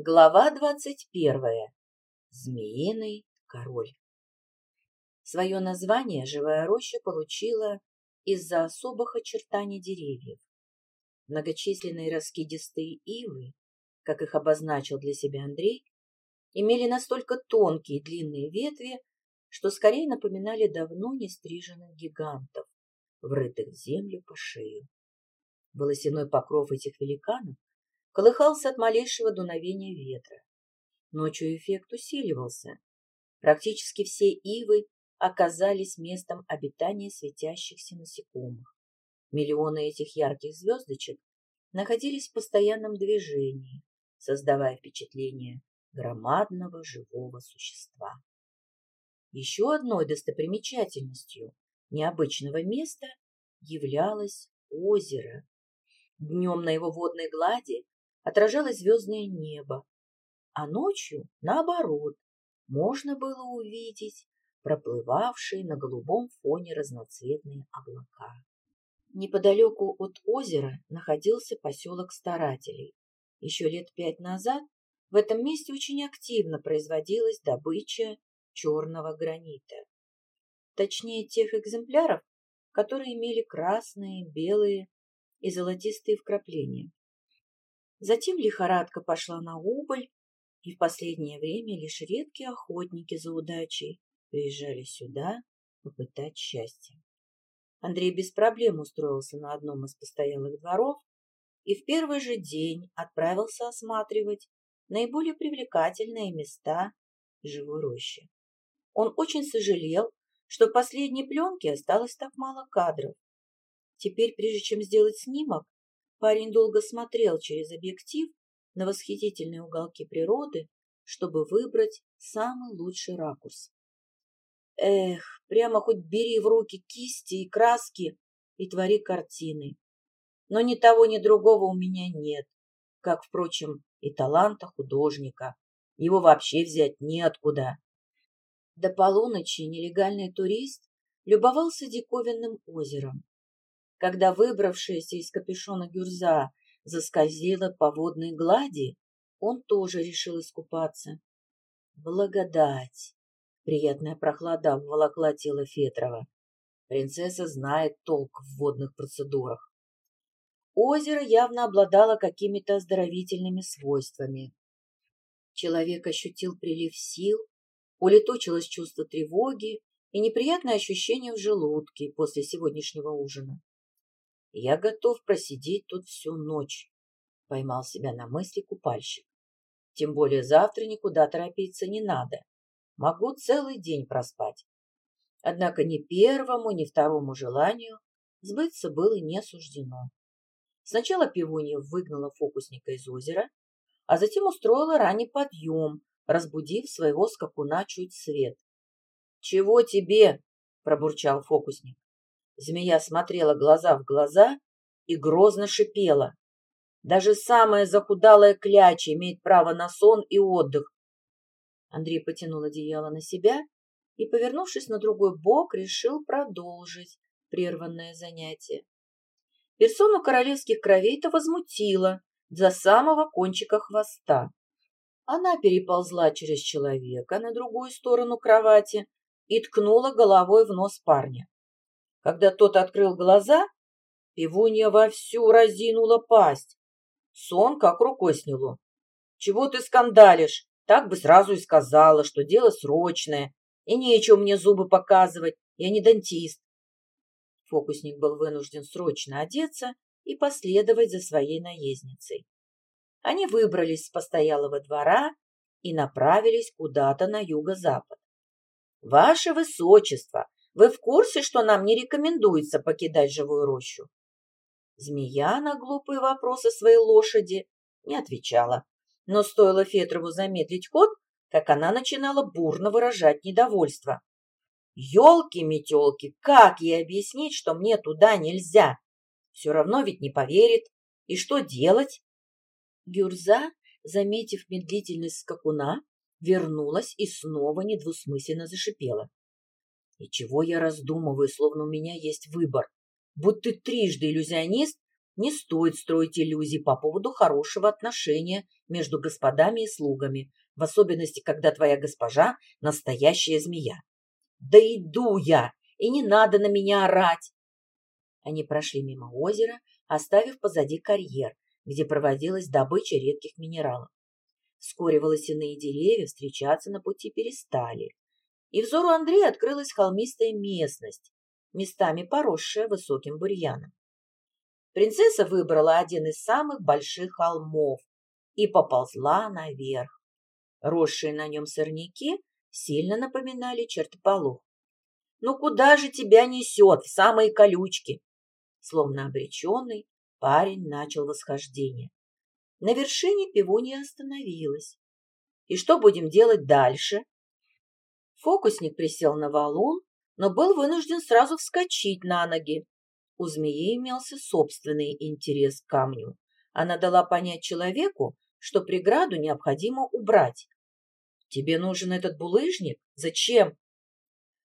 Глава двадцать первая. Змеиный король. Свое название живая роща получила из-за особых очертаний деревьев. Многочисленные раскидистые ивы, как их обозначил для себя Андрей, имели настолько тонкие и длинные ветви, что скорее напоминали давно не стриженных гигантов, врытых в землю по шею. Волосяной покров этих великанов колыхался от малейшего дуновения ветра. Ночью эффект усиливался. Практически все ивы оказались местом обитания светящихся насекомых. Миллионы этих ярких звездочек находились в постоянном движении, создавая впечатление громадного живого существа. Еще одной достопримечательностью необычного места являлось озеро. Днем на его водной глади отражалось звездное небо, а ночью, наоборот, можно было увидеть проплывавшие на голубом фоне разноцветные облака. Неподалеку от озера находился поселок старателей. Еще лет пять назад в этом месте очень активно производилась добыча черного гранита. Точнее, тех экземпляров, которые имели красные, белые и золотистые вкрапления. Затем лихорадка пошла на убыль, и в последнее время лишь редкие охотники за удачей приезжали сюда попытать счастье. Андрей без проблем устроился на одном из постоялых дворов и в первый же день отправился осматривать наиболее привлекательные места живой рощи. Он очень сожалел, что в последней пленке осталось так мало кадров. Теперь, прежде чем сделать снимок, Парень долго смотрел через объектив на восхитительные уголки природы, чтобы выбрать самый лучший ракурс. Эх, прямо хоть бери в руки кисти и краски и твори картины. Но ни того, ни другого у меня нет, как, впрочем, и таланта художника. Его вообще взять неоткуда. До полуночи нелегальный турист любовался диковинным озером когда выбравшаяся из капюшона гюрза заскользила по водной глади, он тоже решил искупаться. Благодать! Приятная прохлада обволокла тело Фетрова. Принцесса знает толк в водных процедурах. Озеро явно обладало какими-то оздоровительными свойствами. Человек ощутил прилив сил, улетучилось чувство тревоги и неприятное ощущение в желудке после сегодняшнего ужина. Я готов просидеть тут всю ночь, поймал себя на мысли купальщик. Тем более завтра никуда торопиться не надо. Могу целый день проспать. Однако ни первому, ни второму желанию сбыться было не суждено. Сначала пивунья выгнала фокусника из озера, а затем устроила ранний подъем, разбудив своего скакуна чуть свет. — Чего тебе? — пробурчал фокусник. Змея смотрела глаза в глаза и грозно шипела. Даже самая захудалая кляча имеет право на сон и отдых. Андрей потянул одеяло на себя и, повернувшись на другой бок, решил продолжить прерванное занятие. Персону королевских кровей-то возмутило до самого кончика хвоста. Она переползла через человека на другую сторону кровати и ткнула головой в нос парня. Когда тот открыл глаза, пивунья вовсю разинула пасть. Сон как рукой сняло. «Чего ты скандалишь? Так бы сразу и сказала, что дело срочное, и нечего мне зубы показывать, я не дантист». Фокусник был вынужден срочно одеться и последовать за своей наездницей. Они выбрались с постоялого двора и направились куда-то на юго-запад. «Ваше Высочество, вы в курсе, что нам не рекомендуется покидать живую рощу? Змея на глупые вопросы своей лошади не отвечала, но стоило Фетрову замедлить ход, как она начинала бурно выражать недовольство. «Елки-метелки, как ей объяснить, что мне туда нельзя? Все равно ведь не поверит. И что делать?» Гюрза, заметив медлительность скакуна, вернулась и снова недвусмысленно зашипела. И чего я раздумываю, словно у меня есть выбор? Будь ты трижды иллюзионист, Не стоит строить иллюзий по поводу хорошего отношения между господами и слугами, в особенности, когда твоя госпожа – настоящая змея. Да иду я, и не надо на меня орать. Они прошли мимо озера, оставив позади карьер, где проводилась добыча редких минералов. Вскоре волосяные деревья встречаться на пути перестали, и взору Андрея открылась холмистая местность, местами поросшая высоким бурьяном. Принцесса выбрала один из самых больших холмов и поползла наверх. Росшие на нем сорняки сильно напоминали чертополох. «Ну куда же тебя несет, в самые колючки?» Словно обреченный, парень начал восхождение. На вершине пивунья остановилась. «И что будем делать дальше?» Фокусник присел на валун, но был вынужден сразу вскочить на ноги. У змеи имелся собственный интерес к камню. Она дала понять человеку, что преграду необходимо убрать. «Тебе нужен этот булыжник? Зачем?»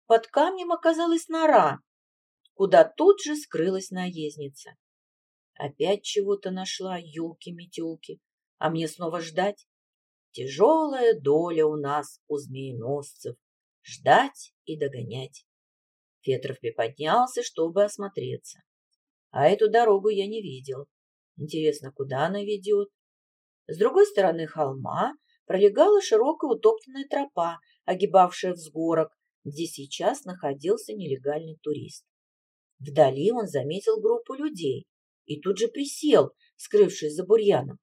Под камнем оказалась нора, куда тут же скрылась наездница. Опять чего-то нашла, елки-метелки. А мне снова ждать? Тяжелая доля у нас, у змееносцев. Ждать и догонять. Фетров приподнялся, чтобы осмотреться. А эту дорогу я не видел. Интересно, куда она ведет? С другой стороны холма пролегала широкая утоптанная тропа, огибавшая взгорок, где сейчас находился нелегальный турист. Вдали он заметил группу людей и тут же присел, скрывшись за бурьяном.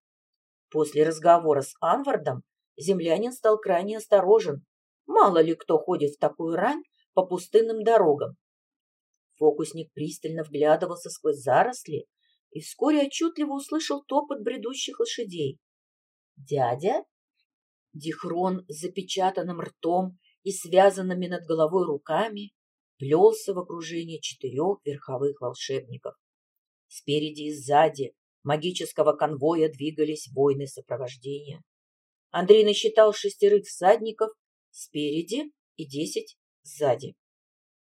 После разговора с Анвардом землянин стал крайне осторожен. Мало ли кто ходит в такую рань по пустынным дорогам. Фокусник пристально вглядывался сквозь заросли и вскоре отчетливо услышал топот бредущих лошадей. «Дядя?» Дихрон с запечатанным ртом и связанными над головой руками плелся в окружении четырех верховых волшебников. Спереди и сзади магического конвоя двигались воины сопровождения. Андрей насчитал шестерых всадников спереди и десять сзади.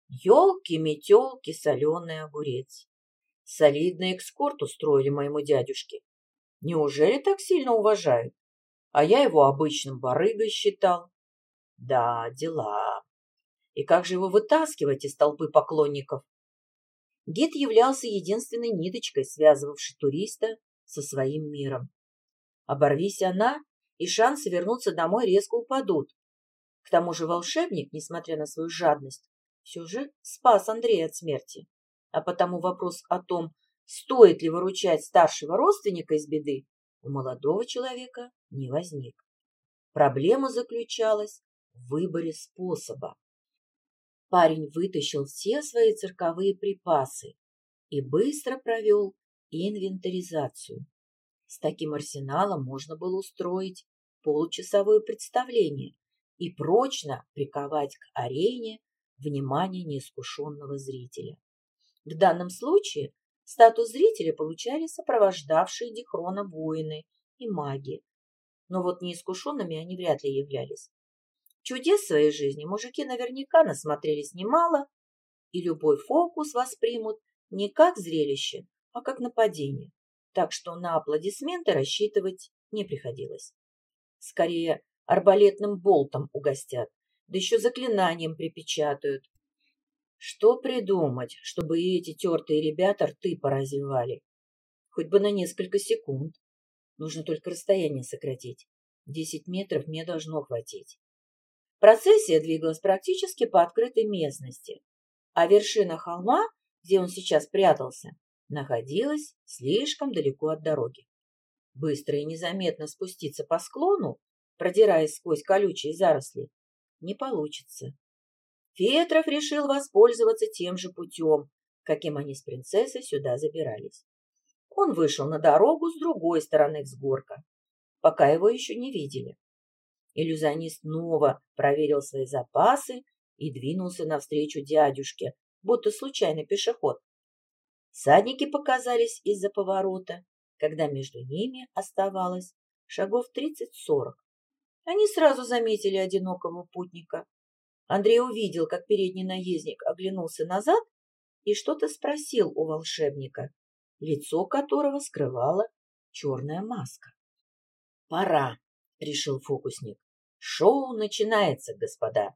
Ёлки-метёлки, соленый огурец. Солидный экскорт устроили моему дядюшке. Неужели так сильно уважают? А я его обычным барыгой считал. Да, дела. И как же его вытаскивать из толпы поклонников? Гид являлся единственной ниточкой, связывавшей туриста со своим миром. Оборвись она, и шансы вернуться домой резко упадут. К тому же волшебник, несмотря на свою жадность, все же спас Андрея от смерти. А потому вопрос о том, стоит ли выручать старшего родственника из беды, у молодого человека не возник. Проблема заключалась в выборе способа. Парень вытащил все свои цирковые припасы и быстро провел инвентаризацию. С таким арсеналом можно было устроить получасовое представление и прочно приковать к арене внимание неискушенного зрителя. В данном случае статус зрителя получали сопровождавшие Дихрона воины и маги, но вот неискушенными они вряд ли являлись. Чудес своей жизни мужики наверняка насмотрелись немало, и любой фокус воспримут не как зрелище, а как нападение, так что на аплодисменты рассчитывать не приходилось. Скорее, арбалетным болтом угостят, да еще заклинанием припечатают. Что придумать, чтобы и эти тертые ребята рты поразвивали? Хоть бы на несколько секунд. Нужно только расстояние сократить. Десять метров мне должно хватить. Процессия двигалась практически по открытой местности, а вершина холма, где он сейчас прятался, находилась слишком далеко от дороги. Быстро и незаметно спуститься по склону, продираясь сквозь колючие заросли, не получится. Фетров решил воспользоваться тем же путем, каким они с принцессой сюда забирались. Он вышел на дорогу с другой стороны взгорка, пока его еще не видели. Иллюзионист снова проверил свои запасы и двинулся навстречу дядюшке, будто случайный пешеход. Садники показались из-за поворота, когда между ними оставалось шагов тридцать-сорок. Они сразу заметили одинокого путника. Андрей увидел, как передний наездник оглянулся назад и что-то спросил у волшебника. лицо которого скрывала черная маска. «Пора», — решил фокусник. «Шоу начинается, господа».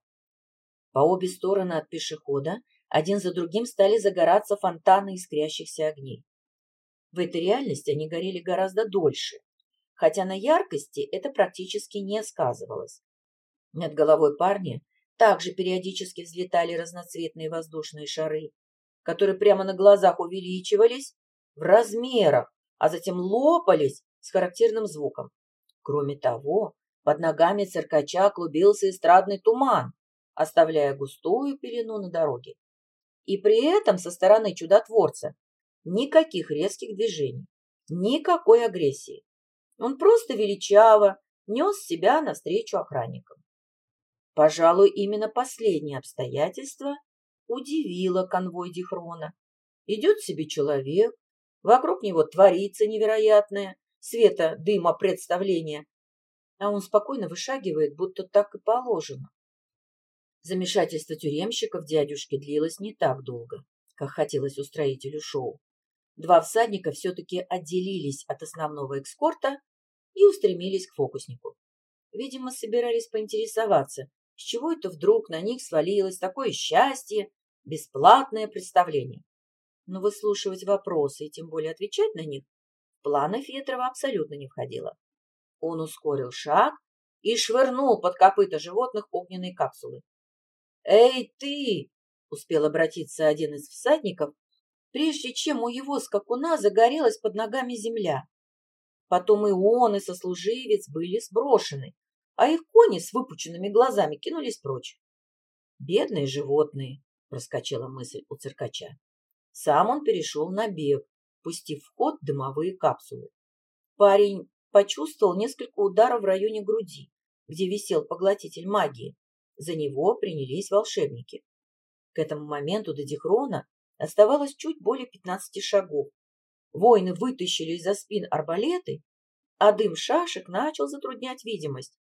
По обе стороны от пешехода один за другим стали загораться фонтаны искрящихся огней. В этой реальности они горели гораздо дольше, хотя на яркости это практически не сказывалось. Над головой парня также периодически взлетали разноцветные воздушные шары, которые прямо на глазах увеличивались в размерах, а затем лопались с характерным звуком. Кроме того, под ногами циркача клубился эстрадный туман, оставляя густую пелену на дороге. И при этом со стороны чудотворца никаких резких движений, никакой агрессии. Он просто величаво нес себя навстречу охранникам. Пожалуй, именно последнее обстоятельство удивило конвой Дихрона. Идет себе человек, вокруг него творится невероятное света, дыма, представление, а он спокойно вышагивает, будто так и положено. Замешательство тюремщиков дядюшки длилось не так долго, как хотелось устроителю шоу. Два всадника все-таки отделились от основного экскорта и устремились к фокуснику. Видимо, собирались поинтересоваться, с чего это вдруг на них свалилось такое счастье, бесплатное представление. Но выслушивать вопросы и тем более отвечать на них планы Фетрова абсолютно не входило. Он ускорил шаг и швырнул под копыта животных огненные капсулы. «Эй, ты!» — успел обратиться один из всадников, прежде чем у его скакуна загорелась под ногами земля. Потом и он, и сослуживец были сброшены, а их кони с выпученными глазами кинулись прочь. «Бедные животные!» — проскочила мысль у циркача. Сам он перешел на бег, пустив в ход дымовые капсулы. Парень почувствовал несколько ударов в районе груди, где висел поглотитель магии, за него принялись волшебники. К этому моменту до Дихрона оставалось чуть более пятнадцати шагов. Воины вытащили из-за спин арбалеты, а дым шашек начал затруднять видимость.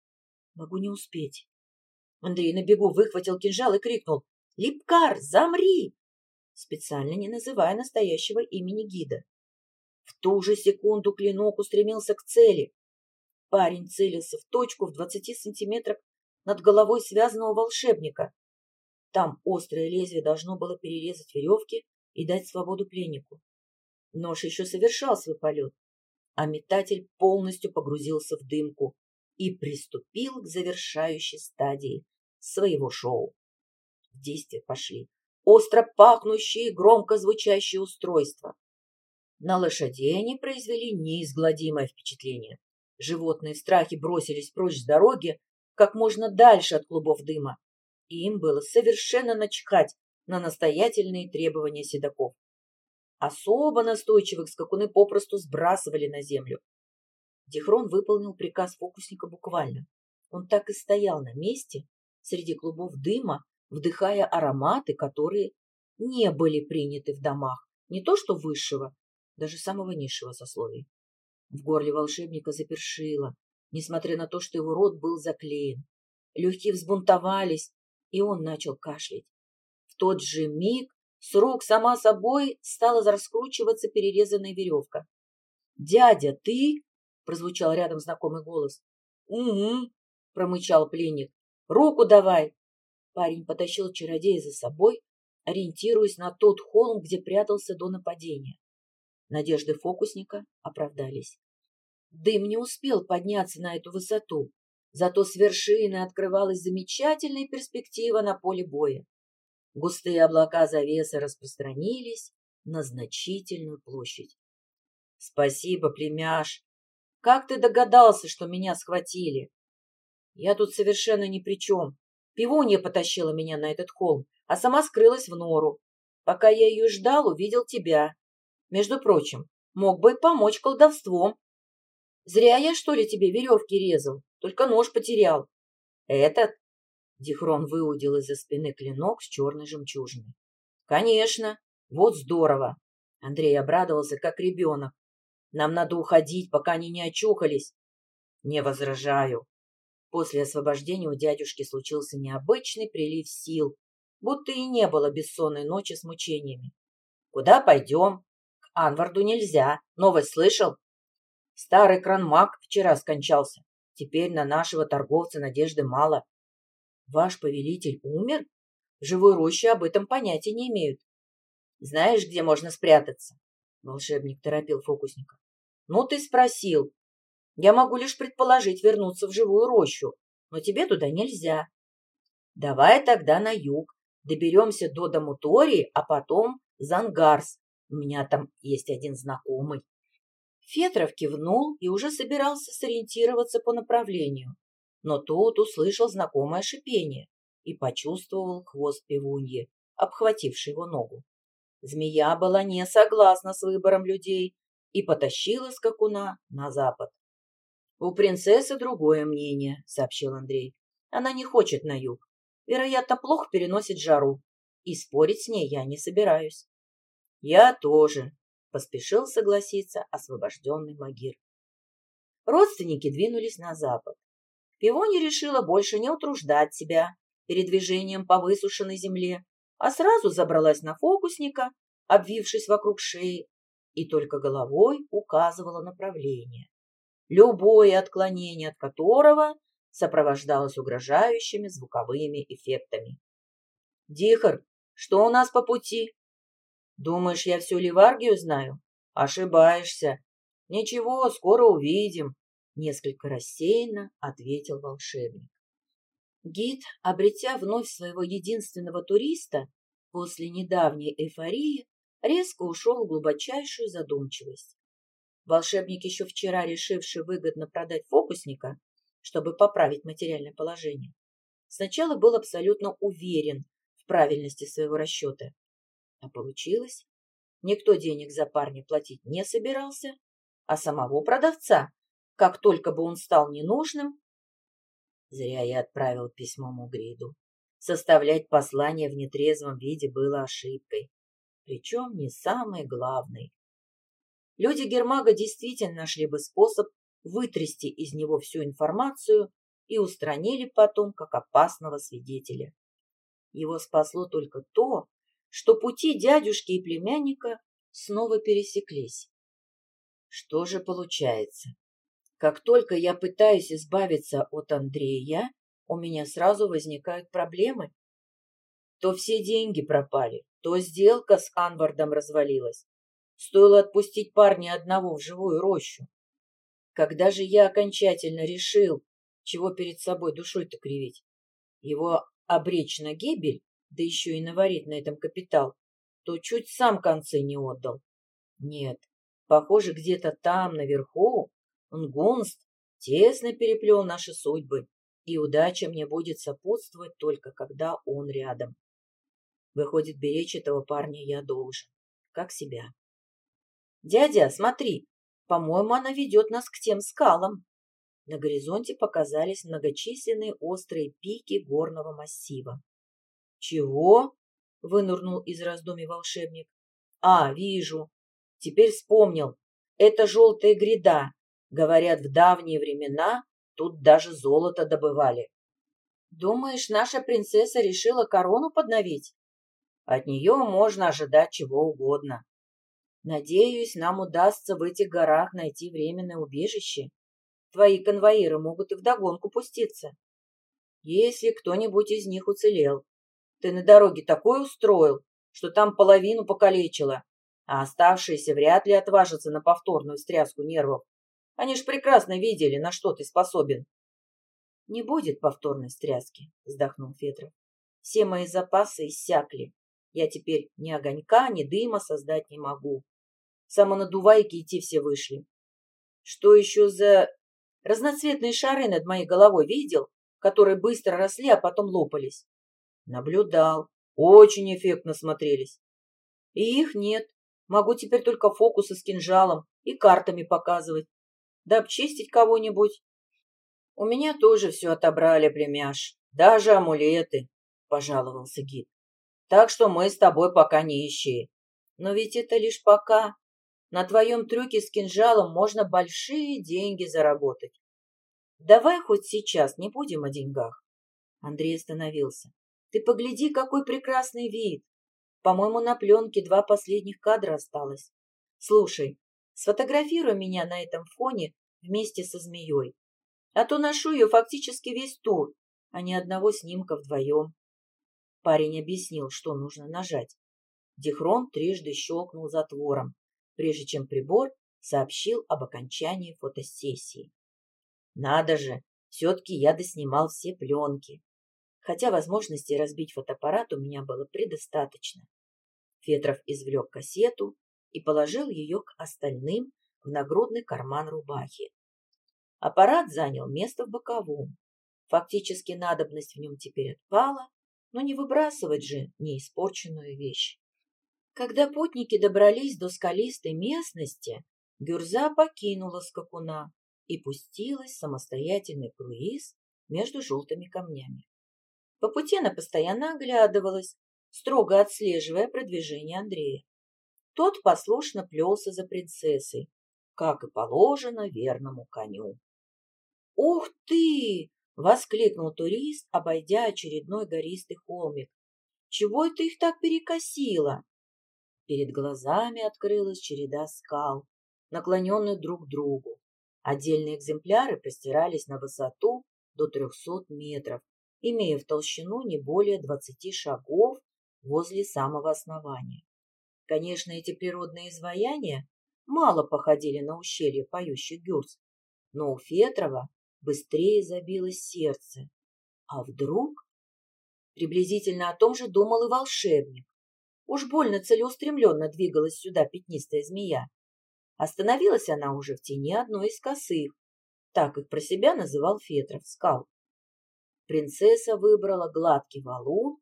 Могу не успеть. Андрей на бегу выхватил кинжал и крикнул «Липкар, замри!» специально не называя настоящего имени гида. В ту же секунду клинок устремился к цели. Парень целился в точку в двадцати сантиметрах над головой связанного волшебника. Там острое лезвие должно было перерезать веревки и дать свободу пленнику. Нож еще совершал свой полет, а метатель полностью погрузился в дымку и приступил к завершающей стадии своего шоу. В действие пошли остро пахнущие и громко звучащие устройства. На лошадей они произвели неизгладимое впечатление. Животные в страхе бросились прочь с дороги, как можно дальше от клубов дыма, и им было совершенно начхать на настоятельные требования седаков. Особо настойчивых скакуны попросту сбрасывали на землю. Дихрон выполнил приказ фокусника буквально. Он так и стоял на месте, среди клубов дыма, вдыхая ароматы, которые не были приняты в домах, не то что высшего, даже самого низшего сословия. В горле волшебника запершило, несмотря на то, что его рот был заклеен. Легкие взбунтовались, и он начал кашлять. В тот же миг с рук сама собой стала раскручиваться перерезанная веревка. «Дядя, ты?» — прозвучал рядом знакомый голос. «Угу», — промычал пленник. «Руку давай!» Парень потащил чародея за собой, ориентируясь на тот холм, где прятался до нападения. Надежды фокусника оправдались. Дым не успел подняться на эту высоту, зато с вершины открывалась замечательная перспектива на поле боя. Густые облака завесы распространились на значительную площадь. — Спасибо, племяш. Как ты догадался, что меня схватили? Я тут совершенно ни при чем. Пивунья потащила меня на этот холм, а сама скрылась в нору. Пока я ее ждал, увидел тебя. Между прочим, мог бы помочь колдовством, Зря я, что ли, тебе веревки резал, только нож потерял. Этот? Дихрон выудил из-за спины клинок с черной жемчужиной. Конечно, вот здорово. Андрей обрадовался, как ребенок. Нам надо уходить, пока они не очухались. Не возражаю. После освобождения у дядюшки случился необычный прилив сил, будто и не было бессонной ночи с мучениями. Куда пойдем? К Анварду нельзя. Новость слышал? Старый кранмаг вчера скончался. Теперь на нашего торговца надежды мало. Ваш повелитель умер? В живой роще об этом понятия не имеют. Знаешь, где можно спрятаться? Волшебник торопил фокусника. Ну, ты спросил. Я могу лишь предположить вернуться в живую рощу, но тебе туда нельзя. Давай тогда на юг. Доберемся до Дамутори, а потом Зангарс. У меня там есть один знакомый. Фетров кивнул и уже собирался сориентироваться по направлению, но тут услышал знакомое шипение и почувствовал хвост пивуньи, обхвативший его ногу. Змея была не согласна с выбором людей и потащила скакуна на запад. «У принцессы другое мнение», — сообщил Андрей. «Она не хочет на юг. Вероятно, плохо переносит жару. И спорить с ней я не собираюсь». «Я тоже», — поспешил согласиться освобожденный Магир. Родственники двинулись на запад. Пивони решила больше не утруждать себя передвижением по высушенной земле, а сразу забралась на фокусника, обвившись вокруг шеи, и только головой указывала направление любое отклонение от которого сопровождалось угрожающими звуковыми эффектами. «Дихар, что у нас по пути?» «Думаешь, я всю Ливаргию знаю?» «Ошибаешься. Ничего, скоро увидим», — несколько рассеянно ответил волшебник. Гид, обретя вновь своего единственного туриста, после недавней эйфории, резко ушел в глубочайшую задумчивость. Волшебник, еще вчера решивший выгодно продать фокусника, чтобы поправить материальное положение, сначала был абсолютно уверен в правильности своего расчета. А получилось, никто денег за парня платить не собирался, а самого продавца, как только бы он стал ненужным, зря я отправил письмо Мугриду. Составлять послание в нетрезвом виде было ошибкой, причем не самой главной люди Гермага действительно нашли бы способ вытрясти из него всю информацию и устранили потом как опасного свидетеля. Его спасло только то, что пути дядюшки и племянника снова пересеклись. Что же получается? Как только я пытаюсь избавиться от Андрея, у меня сразу возникают проблемы. То все деньги пропали, то сделка с Анвардом развалилась, Стоило отпустить парня одного в живую рощу. Когда же я окончательно решил, чего перед собой душой-то кривить, его обречь на гибель, да еще и наварить на этом капитал, то чуть сам концы не отдал. Нет, похоже, где-то там, наверху, он гунст тесно переплел наши судьбы, и удача мне будет сопутствовать только когда он рядом. Выходит, беречь этого парня я должен, как себя. «Дядя, смотри, по-моему, она ведет нас к тем скалам». На горизонте показались многочисленные острые пики горного массива. «Чего?» — вынурнул из раздумий волшебник. «А, вижу. Теперь вспомнил. Это желтая гряда. Говорят, в давние времена тут даже золото добывали». «Думаешь, наша принцесса решила корону подновить?» «От нее можно ожидать чего угодно. Надеюсь, нам удастся в этих горах найти временное убежище. Твои конвоиры могут и вдогонку пуститься. Если кто-нибудь из них уцелел. Ты на дороге такой устроил, что там половину покалечило, а оставшиеся вряд ли отважатся на повторную стряску нервов. Они ж прекрасно видели, на что ты способен. — Не будет повторной стряски, — вздохнул Федров. Все мои запасы иссякли. Я теперь ни огонька, ни дыма создать не могу самонадувайки идти все вышли. Что еще за разноцветные шары над моей головой видел, которые быстро росли, а потом лопались? Наблюдал. Очень эффектно смотрелись. И их нет. Могу теперь только фокусы с кинжалом и картами показывать. Да обчистить кого-нибудь. У меня тоже все отобрали, племяш. Даже амулеты, пожаловался гид. Так что мы с тобой пока нищие. Но ведь это лишь пока. На твоем трюке с кинжалом можно большие деньги заработать. Давай хоть сейчас не будем о деньгах. Андрей остановился. Ты погляди, какой прекрасный вид. По-моему, на пленке два последних кадра осталось. Слушай, сфотографируй меня на этом фоне вместе со змеей. А то ношу ее фактически весь тур, а ни одного снимка вдвоем. Парень объяснил, что нужно нажать. Дихрон трижды щелкнул затвором, прежде чем прибор сообщил об окончании фотосессии. Надо же, все-таки я доснимал все пленки. Хотя возможности разбить фотоаппарат у меня было предостаточно. Фетров извлек кассету и положил ее к остальным в нагрудный карман рубахи. Аппарат занял место в боковом. Фактически надобность в нем теперь отпала, но не выбрасывать же неиспорченную вещь. Когда путники добрались до скалистой местности, Гюрза покинула скакуна и пустилась в самостоятельный круиз между желтыми камнями. По пути она постоянно оглядывалась, строго отслеживая продвижение Андрея. Тот послушно плелся за принцессой, как и положено верному коню. «Ух ты!» — воскликнул турист, обойдя очередной гористый холмик. «Чего это их так перекосило?» Перед глазами открылась череда скал, наклоненных друг к другу. Отдельные экземпляры простирались на высоту до 300 метров, имея в толщину не более 20 шагов возле самого основания. Конечно, эти природные изваяния мало походили на ущелье поющих гюрз, но у Фетрова быстрее забилось сердце. А вдруг? Приблизительно о том же думал и волшебник. Уж больно целеустремленно двигалась сюда пятнистая змея. Остановилась она уже в тени одной из косых, так их про себя называл Фетров, скал. Принцесса выбрала гладкий валун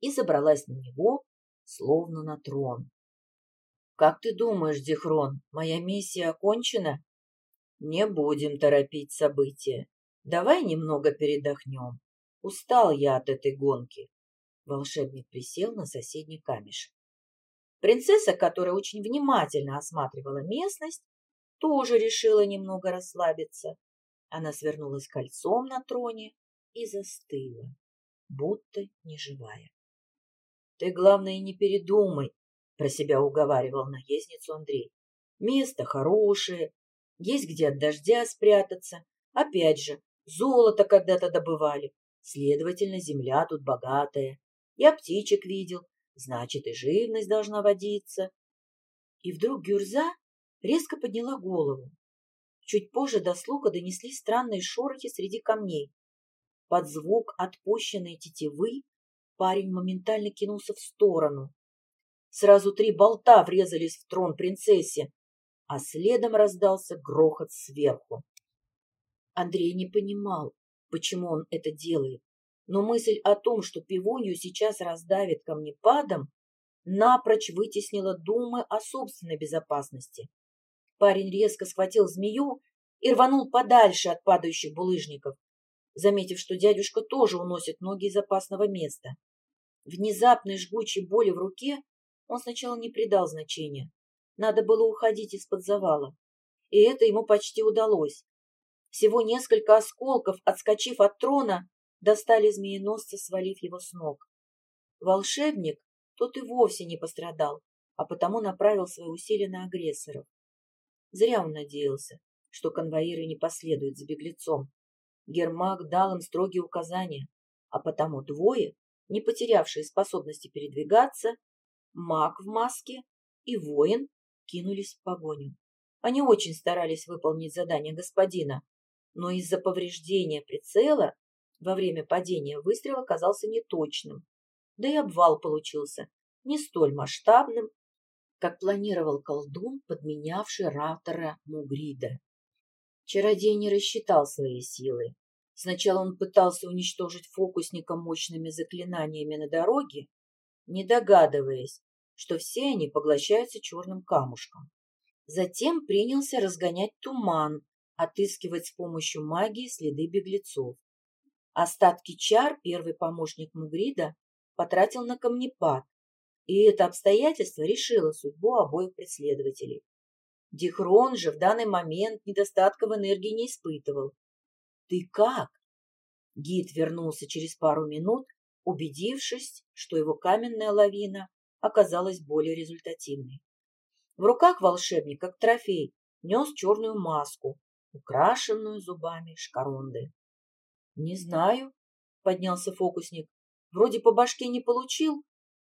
и забралась на него, словно на трон. «Как ты думаешь, Дихрон, моя миссия окончена?» «Не будем торопить события. Давай немного передохнем. Устал я от этой гонки». Волшебник присел на соседний камешек. Принцесса, которая очень внимательно осматривала местность, тоже решила немного расслабиться. Она свернулась кольцом на троне и застыла, будто неживая. Ты, главное, не передумай, про себя уговаривал наездницу Андрей. Место хорошее, есть где от дождя спрятаться. Опять же, золото когда-то добывали, следовательно, земля тут богатая. Я птичек видел, значит, и живность должна водиться. И вдруг Гюрза резко подняла голову. Чуть позже до слуха донеслись странные шорохи среди камней. Под звук отпущенной тетивы парень моментально кинулся в сторону. Сразу три болта врезались в трон принцессе, а следом раздался грохот сверху. Андрей не понимал, почему он это делает, но мысль о том, что пивонью сейчас раздавит камнепадом, напрочь вытеснила думы о собственной безопасности. Парень резко схватил змею и рванул подальше от падающих булыжников, заметив, что дядюшка тоже уносит ноги из опасного места. Внезапной жгучей боли в руке он сначала не придал значения. Надо было уходить из-под завала. И это ему почти удалось. Всего несколько осколков, отскочив от трона, достали змееносца, свалив его с ног. Волшебник, тот и вовсе не пострадал, а потому направил свои усилия на агрессоров. Зря он надеялся, что конвоиры не последуют за беглецом. Гермак дал им строгие указания, а потому двое не потерявшие способности передвигаться, маг в маске и воин кинулись в погоню. Они очень старались выполнить задание господина, но из-за повреждения прицела во время падения выстрел оказался неточным, да и обвал получился не столь масштабным, как планировал колдун, подменявший ратора Мугрида. Чародей не рассчитал свои силы Сначала он пытался уничтожить фокусника мощными заклинаниями на дороге, не догадываясь, что все они поглощаются черным камушком. Затем принялся разгонять туман, отыскивать с помощью магии следы беглецов. Остатки чар первый помощник Мугрида потратил на камнепад, и это обстоятельство решило судьбу обоих преследователей. Дихрон же в данный момент недостатка в энергии не испытывал «Ты как?» Гид вернулся через пару минут, убедившись, что его каменная лавина оказалась более результативной. В руках волшебник, как трофей, нес черную маску, украшенную зубами шкаронды. — Не знаю, — поднялся фокусник. — Вроде по башке не получил,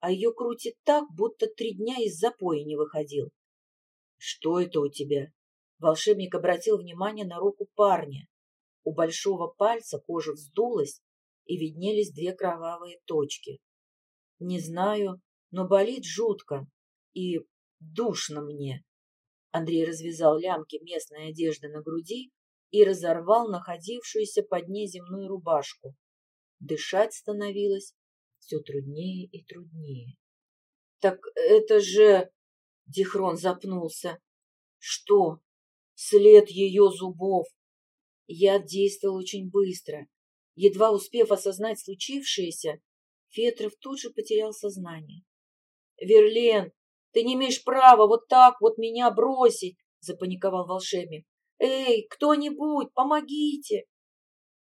а ее крутит так, будто три дня из запоя не выходил. — Что это у тебя? Волшебник обратил внимание на руку парня. У большого пальца кожа вздулась, и виднелись две кровавые точки. — Не знаю, но болит жутко, и душно мне. Андрей развязал лямки местной одежды на груди и разорвал находившуюся под ней земную рубашку. Дышать становилось все труднее и труднее. — Так это же... — Дихрон запнулся. — Что? След ее зубов. Я действовал очень быстро. Едва успев осознать случившееся, Фетров тут же потерял сознание. — Верлен, ты не имеешь права вот так вот меня бросить! — запаниковал волшебник. — Эй, кто-нибудь, помогите!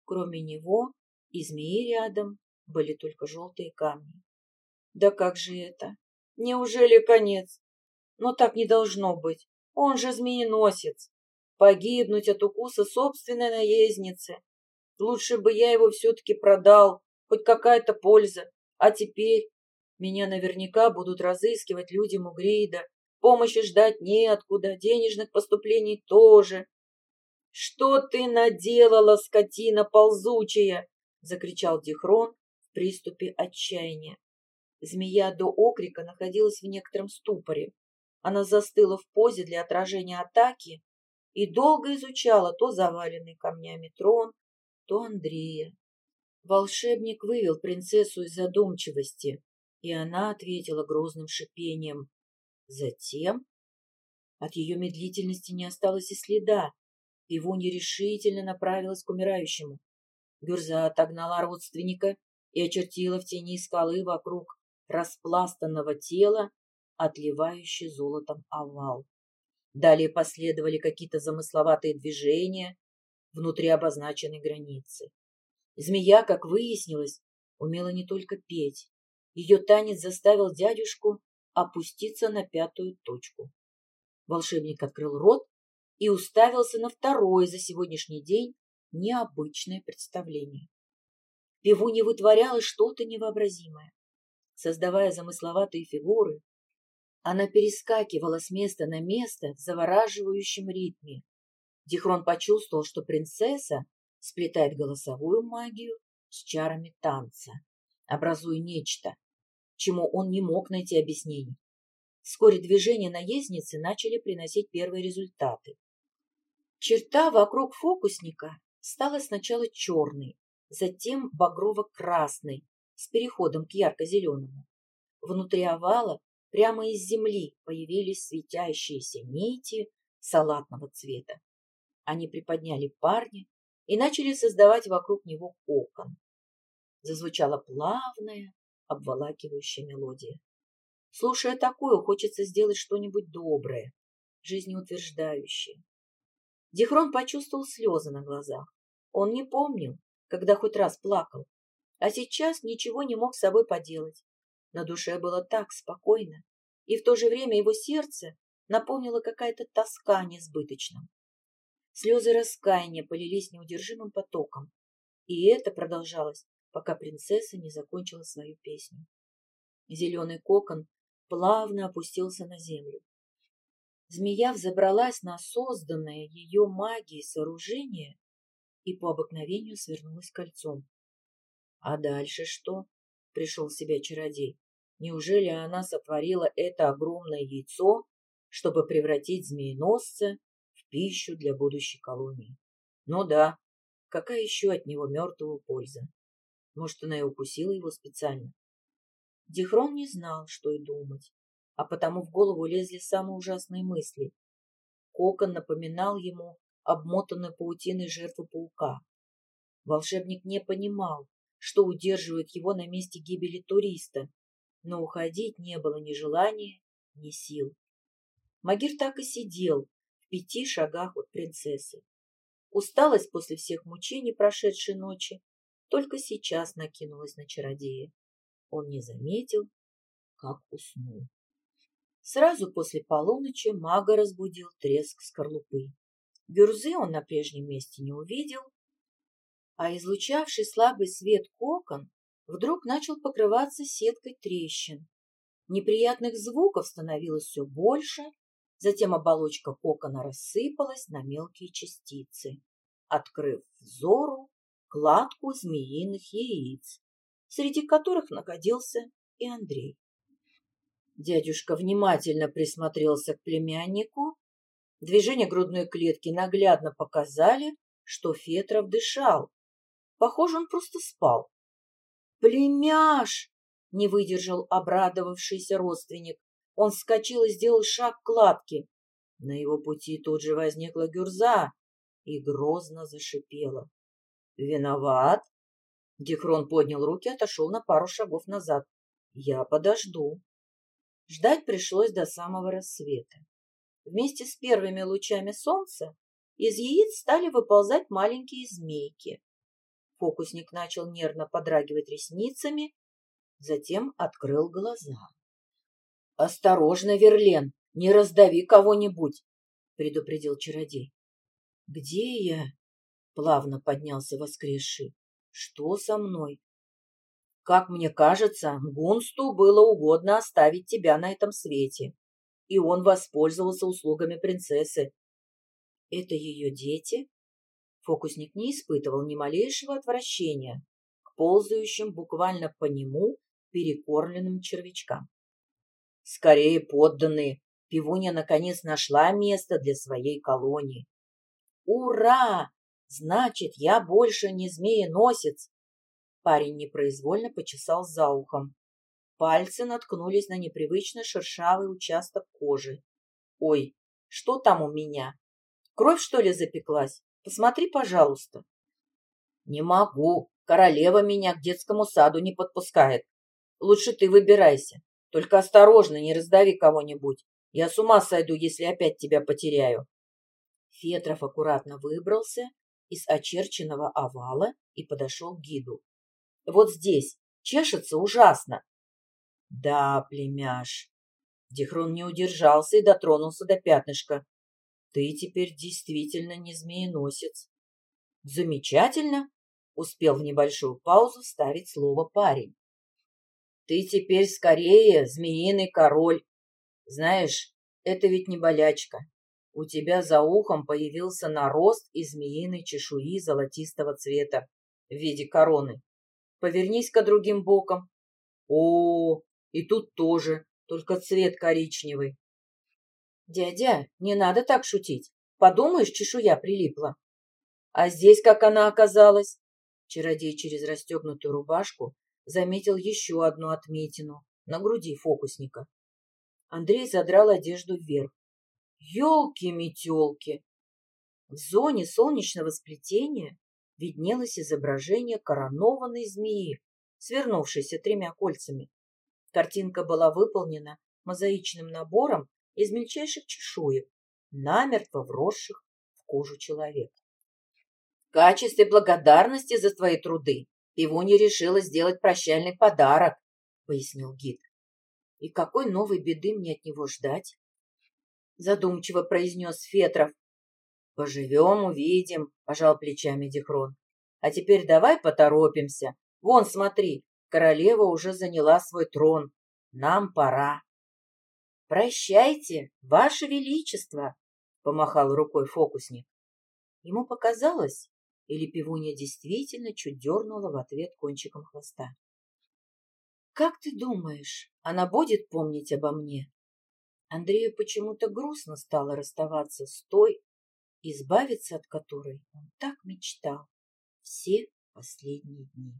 Кроме него и змеи рядом были только желтые камни. Да как же это? Неужели конец? Но так не должно быть. Он же змееносец. Погибнуть от укуса собственной наездницы. Лучше бы я его все-таки продал, хоть какая-то польза. А теперь меня наверняка будут разыскивать люди Мугрейда. Помощи ждать неоткуда, денежных поступлений тоже. — Что ты наделала, скотина ползучая? — закричал Дихрон, в приступе отчаяния. Змея до окрика находилась в некотором ступоре. Она застыла в позе для отражения атаки и долго изучала то заваленный камнями трон, то Андрея. Волшебник вывел принцессу из задумчивости, и она ответила грозным шипением. Затем от ее медлительности не осталось и следа. Пивунья решительно направилась к умирающему. Гюрза отогнала родственника и очертила в тени скалы вокруг распластанного тела, отливающий золотом овал. Далее последовали какие-то замысловатые движения внутри обозначенной границы. Змея, как выяснилось, умела не только петь. Ее танец заставил дядюшку опуститься на пятую точку. Волшебник открыл рот и уставился на второе за сегодняшний день необычное представление. Пивунья вытворяла что-то невообразимое. Создавая замысловатые фигуры, она перескакивала с места на место в завораживающем ритме. Дихрон почувствовал, что принцесса сплетает голосовую магию с чарами танца, образуя нечто, чему он не мог найти объяснений. Вскоре движения наездницы начали приносить первые результаты. Черта вокруг фокусника стала сначала черной, затем багрово-красной, с переходом к ярко-зеленому. Внутри овала прямо из земли появились светящиеся нити салатного цвета. Они приподняли парня и начали создавать вокруг него кокон. Зазвучала плавная, обволакивающая мелодия. Слушая такое, хочется сделать что-нибудь доброе, жизнеутверждающее. Дихрон почувствовал слезы на глазах. Он не помнил, когда хоть раз плакал, а сейчас ничего не мог с собой поделать. На душе было так спокойно, и в то же время его сердце наполнило какая-то тоска несбыточным. Слезы раскаяния полились неудержимым потоком, и это продолжалось, пока принцесса не закончила свою песню. Зеленый кокон плавно опустился на землю. Змея взобралась на созданное ее магией сооружение и по обыкновению свернулась кольцом. — А дальше что? — пришел в себя чародей. Неужели она сотворила это огромное яйцо, чтобы превратить змееносца пищу для будущей колонии? Ну да, какая еще от него мертвого польза? Может, она и укусила его специально? Дихрон не знал, что и думать, а потому в голову лезли самые ужасные мысли. Кокон напоминал ему обмотанную паутиной жертву паука. Волшебник не понимал, что удерживает его на месте гибели туриста, но уходить не было ни желания, ни сил. Магир так и сидел пяти шагах от принцессы. Усталость после всех мучений прошедшей ночи только сейчас накинулась на чародея. Он не заметил, как уснул. Сразу после полуночи мага разбудил треск скорлупы. Гюрзы он на прежнем месте не увидел, а излучавший слабый свет кокон вдруг начал покрываться сеткой трещин. Неприятных звуков становилось все больше, затем оболочка кокона рассыпалась на мелкие частицы, открыв взору кладку змеиных яиц, среди которых находился и Андрей. Дядюшка внимательно присмотрелся к племяннику. Движения грудной клетки наглядно показали, что Фетров дышал. Похоже, он просто спал. «Племяш!» — не выдержал обрадовавшийся родственник. Он вскочил и сделал шаг к кладке. На его пути тут же возникла гюрза и грозно зашипела. «Виноват?» Дихрон поднял руки и отошел на пару шагов назад. «Я подожду». Ждать пришлось до самого рассвета. Вместе с первыми лучами солнца из яиц стали выползать маленькие змейки. Фокусник начал нервно подрагивать ресницами, затем открыл глаза. — Осторожно, Верлен, не раздави кого-нибудь, — предупредил чародей. — Где я? — плавно поднялся воскресший. — Что со мной? — Как мне кажется, Гунсту было угодно оставить тебя на этом свете, и он воспользовался услугами принцессы. — Это ее дети? Фокусник не испытывал ни малейшего отвращения к ползающим буквально по нему перекормленным червячкам. Скорее подданные, пивунья наконец нашла место для своей колонии. «Ура! Значит, я больше не змееносец!» Парень непроизвольно почесал за ухом. Пальцы наткнулись на непривычно шершавый участок кожи. «Ой, что там у меня? Кровь, что ли, запеклась?» Посмотри, пожалуйста. Не могу. Королева меня к детскому саду не подпускает. Лучше ты выбирайся. Только осторожно, не раздави кого-нибудь. Я с ума сойду, если опять тебя потеряю. Фетров аккуратно выбрался из очерченного овала и подошел к гиду. Вот здесь. Чешется ужасно. Да, племяш. Дихрон не удержался и дотронулся до пятнышка. Ты теперь действительно не змееносец. Замечательно, успел в небольшую паузу вставить слово парень. Ты теперь скорее змеиный король. Знаешь, это ведь не болячка. У тебя за ухом появился нарост из змеиной чешуи золотистого цвета в виде короны. Повернись-ка другим боком. О, и тут тоже, только цвет коричневый. «Дядя, не надо так шутить. Подумаешь, чешуя прилипла». «А здесь как она оказалась?» Чародей через расстегнутую рубашку заметил еще одну отметину на груди фокусника. Андрей задрал одежду вверх. «Елки-метелки!» В зоне солнечного сплетения виднелось изображение коронованной змеи, свернувшейся тремя кольцами. Картинка была выполнена мозаичным набором из мельчайших чешуек, намертво вросших в кожу человека. В качестве благодарности за твои труды Пивунья решила сделать прощальный подарок, пояснил гид. И какой новой беды мне от него ждать? Задумчиво произнес Фетров. Поживем, увидим, пожал плечами Дихрон. А теперь давай поторопимся. Вон, смотри, королева уже заняла свой трон. Нам пора. «Прощайте, Ваше Величество!» — помахал рукой фокусник. Ему показалось, или пивунья действительно чуть дернула в ответ кончиком хвоста. «Как ты думаешь, она будет помнить обо мне?» Андрею почему-то грустно стало расставаться с той, избавиться от которой он так мечтал все последние дни.